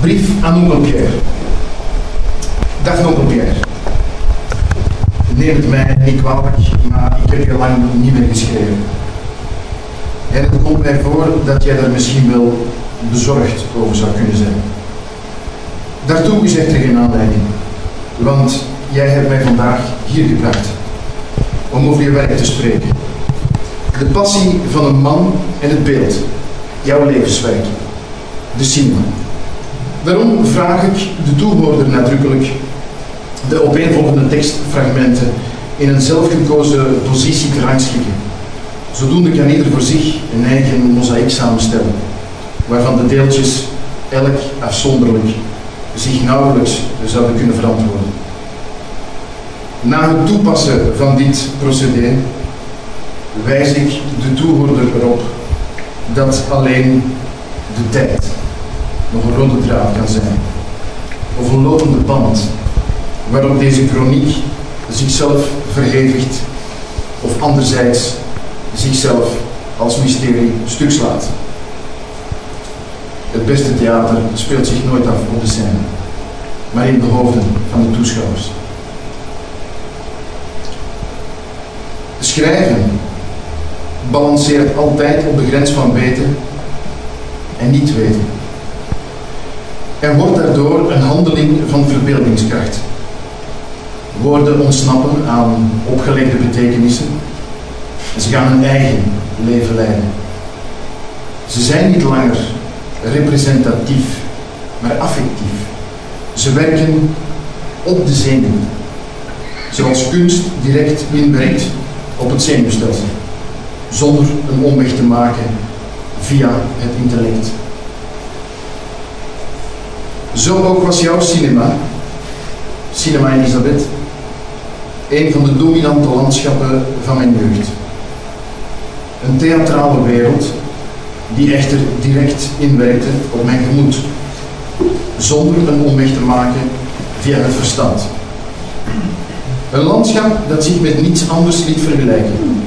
Brief aan Pierre. Dag Pierre. Neem het mij niet kwalijk, maar ik heb je lang niet meer geschreven. En het komt mij voor dat jij daar misschien wel bezorgd over zou kunnen zijn. Daartoe is echter geen aanleiding, want jij hebt mij vandaag hier gebracht om over je werk te spreken. De passie van een man en het beeld, jouw levenswerk, de cinema. Daarom vraag ik de toehoorder nadrukkelijk de opeenvolgende tekstfragmenten in een zelfgekozen positie te rangschikken. Zodoende kan ieder voor zich een eigen mozaïek samenstellen, waarvan de deeltjes elk afzonderlijk zich nauwelijks zouden kunnen verantwoorden. Na het toepassen van dit procedé wijs ik de toehoorder erop dat alleen de tijd nog een rode draad kan zijn, of een lopende band waarop deze chroniek zichzelf verhevigt, of anderzijds zichzelf als mysterie stuk slaat. Het beste theater speelt zich nooit af op de scène, maar in de hoofden van de toeschouwers. Schrijven balanceert altijd op de grens van weten en niet weten. En wordt daardoor een handeling van verbeeldingskracht. Woorden ontsnappen aan opgelegde betekenissen en ze gaan hun eigen leven leiden. Ze zijn niet langer representatief, maar affectief. Ze werken op de zenuwen, zoals kunst direct inwerkt op het zenuwstelsel, zonder een omweg te maken via het intellect. Zo ook was jouw cinema, Cinema Elisabeth, een van de dominante landschappen van mijn jeugd. Een theatrale wereld die echter direct inwerkte op mijn gemoed, zonder een omweg te maken via het verstand. Een landschap dat zich met niets anders liet vergelijken.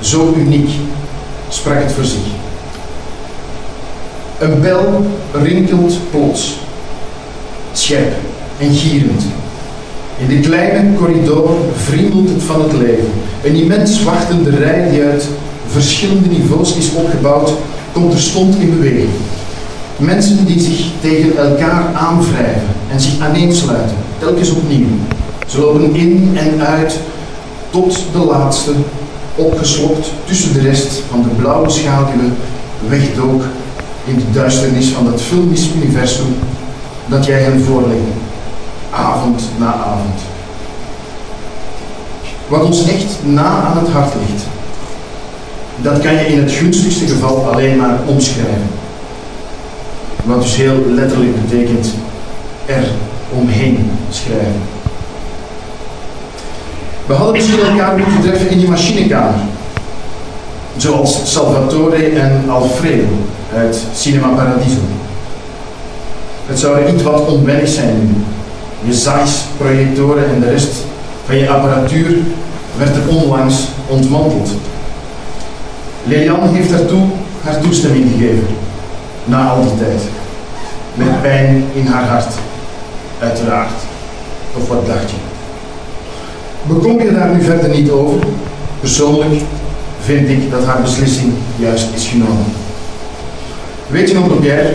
Zo uniek sprak het voor zich. Een bel rinkelt plots, scherp en gierend. In de kleine corridor vriendelt het van het leven. Een immens wachtende rij die uit verschillende niveaus is opgebouwd, komt terstond in beweging. Mensen die zich tegen elkaar aanwrijven en zich aaneensluiten, telkens opnieuw. Ze lopen in en uit tot de laatste, opgeslokt tussen de rest van de blauwe schaduwen, wegdook in de duisternis van dat filmisch universum dat jij hen voorlegde, avond na avond. Wat ons echt na aan het hart ligt, dat kan je in het gunstigste geval alleen maar omschrijven. Wat dus heel letterlijk betekent er omheen schrijven. We hadden misschien elkaar moeten treffen in die machinekamer. Zoals Salvatore en Alfredo uit Cinema Paradiso. Het zou iets wat onwennig zijn. Je zags, projectoren en de rest van je apparatuur werd er onlangs ontmanteld. Lilian heeft daartoe haar toestemming gegeven, na al die tijd. Met pijn in haar hart, uiteraard. Of wat dacht je? Bekom je daar nu verder niet over? Persoonlijk vind ik dat haar beslissing juist is genomen. Weet je nog, Pierre,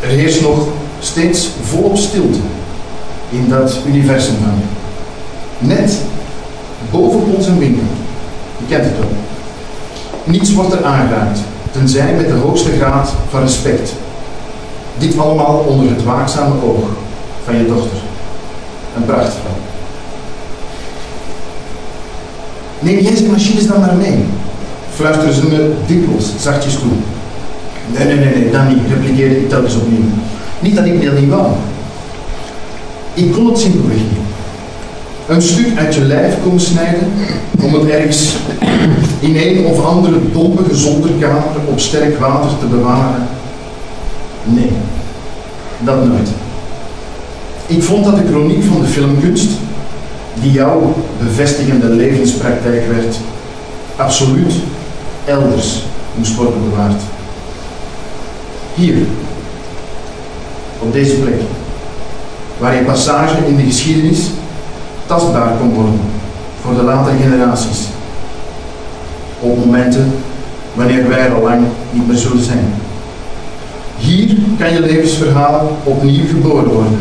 er heerst nog steeds volop stilte in dat universum van. Net boven onze winkel. Je kent het wel. Niets wordt er aangeraakt, tenzij met de hoogste graad van respect. Dit allemaal onder het waakzame oog van je dochter. Een prachtvrouw. Neem jij zijn machines dan maar mee, fluisteren ze me dikwijls zachtjes toe. Nee, nee, nee, nee, dat niet, repliceerde ik telkens opnieuw. Niet dat ik dat niet wou. Ik kon het simpelweg niet. Een stuk uit je lijf komen snijden om het ergens in een of andere dompige zolderkamer op sterk water te bewaren. Nee, dat nooit. Ik vond dat de chroniek van de filmkunst, die jouw bevestigende levenspraktijk werd, absoluut elders moest worden bewaard. Hier, op deze plek, waar je passage in de geschiedenis tastbaar kon worden voor de latere generaties. Op momenten wanneer wij er al lang niet meer zullen zijn. Hier kan je levensverhaal opnieuw geboren worden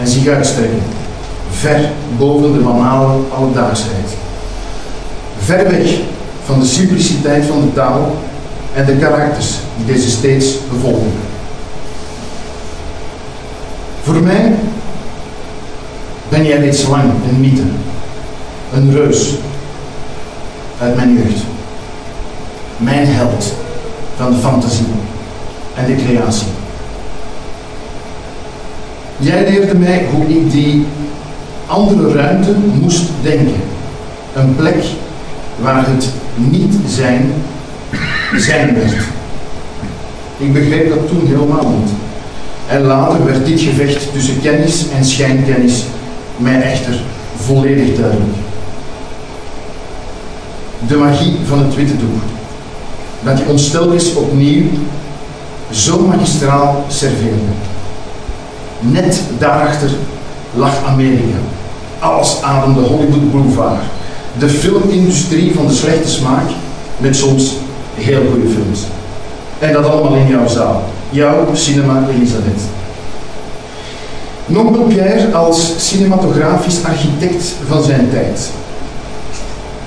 en zich uitstrekken, ver boven de banale alledaagsheid. Ver weg van de simpliciteit van de taal en de karakters die deze steeds bevolken. Voor mij ben jij reeds lang een mythe, een reus uit mijn jeugd. Mijn held van de fantasie en de creatie. Jij leerde mij hoe ik die andere ruimte moest denken. Een plek waar het niet zijn, zijn werd. Ik begreep dat toen helemaal niet. En later werd dit gevecht tussen kennis en schijnkennis mij echter volledig duidelijk. De magie van het witte doek. Dat je ons telkens opnieuw zo magistraal serveerde. Net daarachter lag Amerika. Alles ademde Hollywood Boulevard. De filmindustrie van de slechte smaak met soms heel goede films. En dat allemaal in jouw zaal. Jouw Cinema Elisabeth. Norbert Pierre als cinematografisch architect van zijn tijd.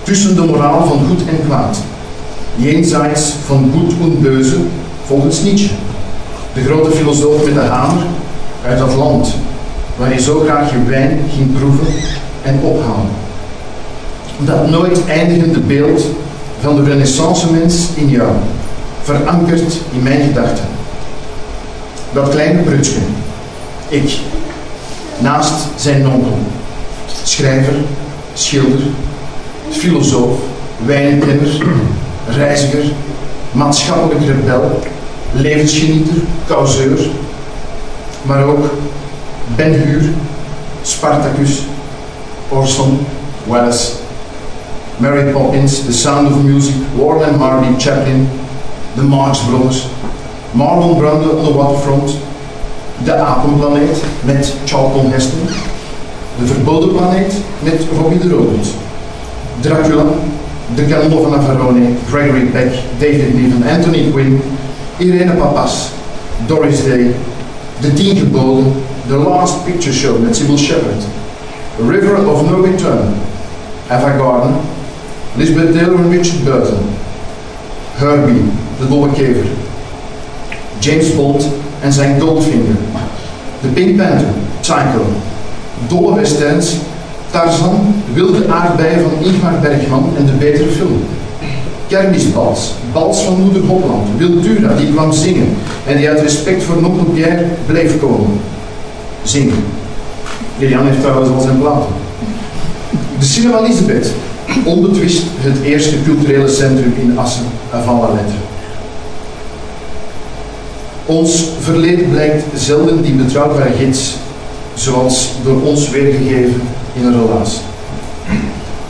Tussen de moraal van goed en kwaad. Jenseits van goed en beuze, volgens Nietzsche. De grote filosoof met de hamer uit dat land waar hij zo graag je wijn ging proeven en ophalen. Dat nooit eindigende beeld van de renaissance mens in jou, verankerd in mijn gedachten. Dat kleine prutje, ik, naast zijn onkel, schrijver, schilder, filosoof, wijnklimmer, reiziger, maatschappelijk rebel, levensgenieter, causeur, maar ook Ben Hur, Spartacus, Orson, Welles, Mary Poppins, The Sound of Music, and Hardy, Chaplin, The Marx Brothers, Marlon Brando on the Waterfront, De Apenplaneet met Charlton Heston, De Verboden Planeet met Robbie de Robert, Dracula, De Candle van Navarone, Gregory Peck, David Niven, Anthony Quinn, Irene Papas, Doris Day, The Tien Geboden, The Last Picture Show met Sybil Shepherd, River of No Return, Ava Gardner, Lisbeth Taylor en Richard Burton, Herbie, de dolle kever, James Bond en zijn Goldfinger, The Pink Panther, Psycho, dolle westerns, Tarzan, Wilde aardbeien van Ingmar Bergman en de betere film. Kermisbals, Bals van Moeder Holland, Wildura die kwam zingen en die uit respect voor Nonkel Pierre bleef komen. Zingen. Lilian heeft trouwens al zijn platen. De Cinema Elisabeth, onbetwist het eerste culturele centrum in Assen van la lettre. Ons verleden blijkt zelden die betrouwbare gids, zoals door ons weergegeven in een relaas.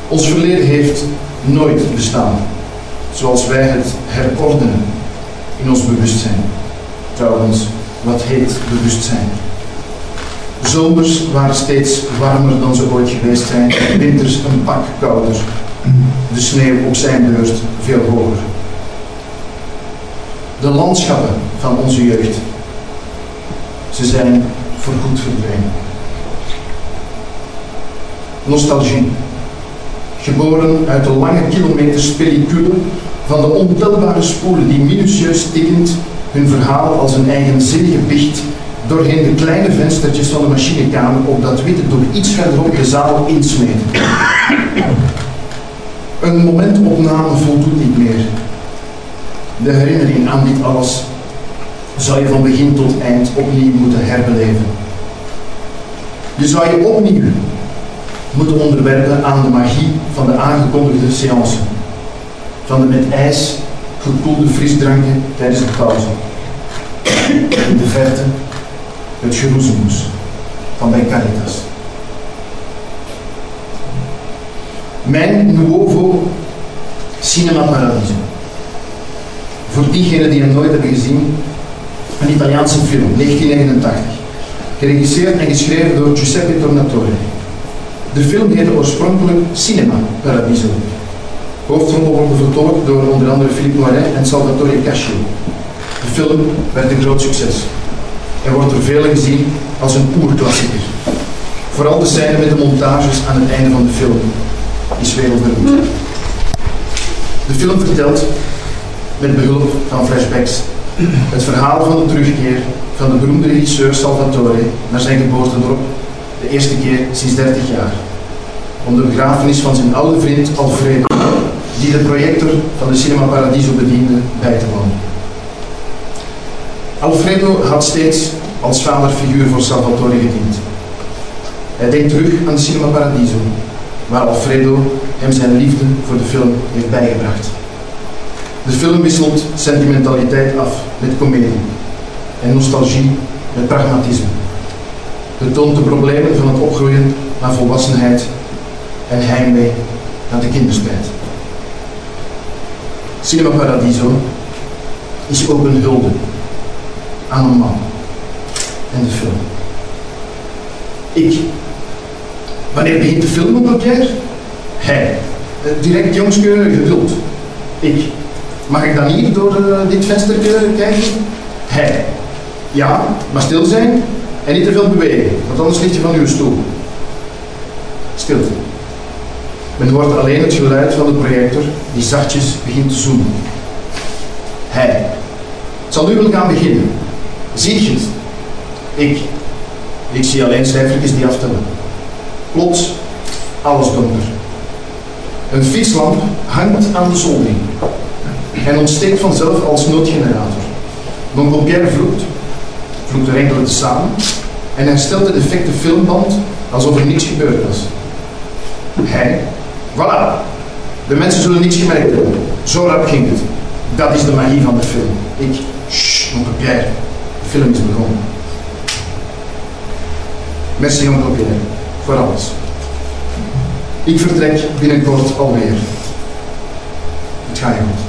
Ons verleden heeft nooit bestaan, zoals wij het herordenen in ons bewustzijn. Trouwens, wat heet bewustzijn? Zomers waren steeds warmer dan ze ooit geweest zijn, winters een pak kouder, de sneeuw op zijn beurt veel hoger. De landschappen van onze jeugd, ze zijn voorgoed verdwenen. Nostalgie, geboren uit de lange kilometers pellicule van de ontelbare spoelen die minutieus tikkend hun verhaal als een eigenzinnige bicht doorheen de kleine venstertjes van de machinekamer op dat witte door iets verderop de zaal insmeten. Een momentopname voldoet niet meer. De herinnering aan dit alles zou je van begin tot eind opnieuw moeten herbeleven. Je zou je opnieuw moeten onderwerpen aan de magie van de aangekondigde seance. Van de met ijs gekoelde frisdranken tijdens de pauze. In de verte het geroezemoes van bij Caritas. Mijn Nuovo Cinema Paradiso. Voor diegenen die hem nooit hebben gezien, Een Italiaanse film, 1989. Geregisseerd en geschreven door Giuseppe Tornatore. De film heette oorspronkelijk Cinema Paradiso. Hoofdrollen worden vertolkt door onder andere Philippe Noiret en Salvatore Cascio. De film werd een groot succes en wordt door velen gezien als een oerklassieker. Vooral de scène met de montages aan het einde van de film is wereldberoemd. De film vertelt, met behulp van flashbacks, het verhaal van de terugkeer van de beroemde regisseur Salvatore naar zijn geboortedorp, de eerste keer sinds 30 jaar, om de begrafenis van zijn oude vriend Alfredo, die de projector van de Cinema Paradiso bediende, bij te wonen. Alfredo had steeds als vaderfiguur voor Salvatore gediend. Hij denkt terug aan Cinema Paradiso, waar Alfredo hem zijn liefde voor de film heeft bijgebracht. De film wisselt sentimentaliteit af met komedie en nostalgie met pragmatisme. Het toont de problemen van het opgroeien naar volwassenheid en heimwee naar de kinderspijt. Cinema Paradiso is ook een hulde aan een man en de film. Ik. Wanneer begint de film op elkaar? Hij. Eh, direct jongskeurig geduld. Ik. Mag ik dan hier door uh, dit venster kijken? Hij. Ja, maar stil zijn en niet te veel bewegen, want anders ligt je van uw stoel. Stilte. Men hoort alleen het geluid van de projector die zachtjes begint te zoomen. Hij. Het zal nu wel gaan beginnen. Zie je? Ik. Ik zie alleen cijfertjes die aftellen. Plots, alles donker. Een fietslamp hangt aan de zoldering en ontsteekt vanzelf als noodgenerator. Mon Pierre vloekt, vloekt er enkele samen en hij stelt de defecte filmband alsof er niets gebeurd was. Hij, voilà, de mensen zullen niets gemerkt hebben. Zo rap ging het. Dat is de magie van de film. Ik, shh, Pierre, de film is begonnen. Merci Pierre, voor alles. Ik vertrek binnenkort alweer. Het gaat goed.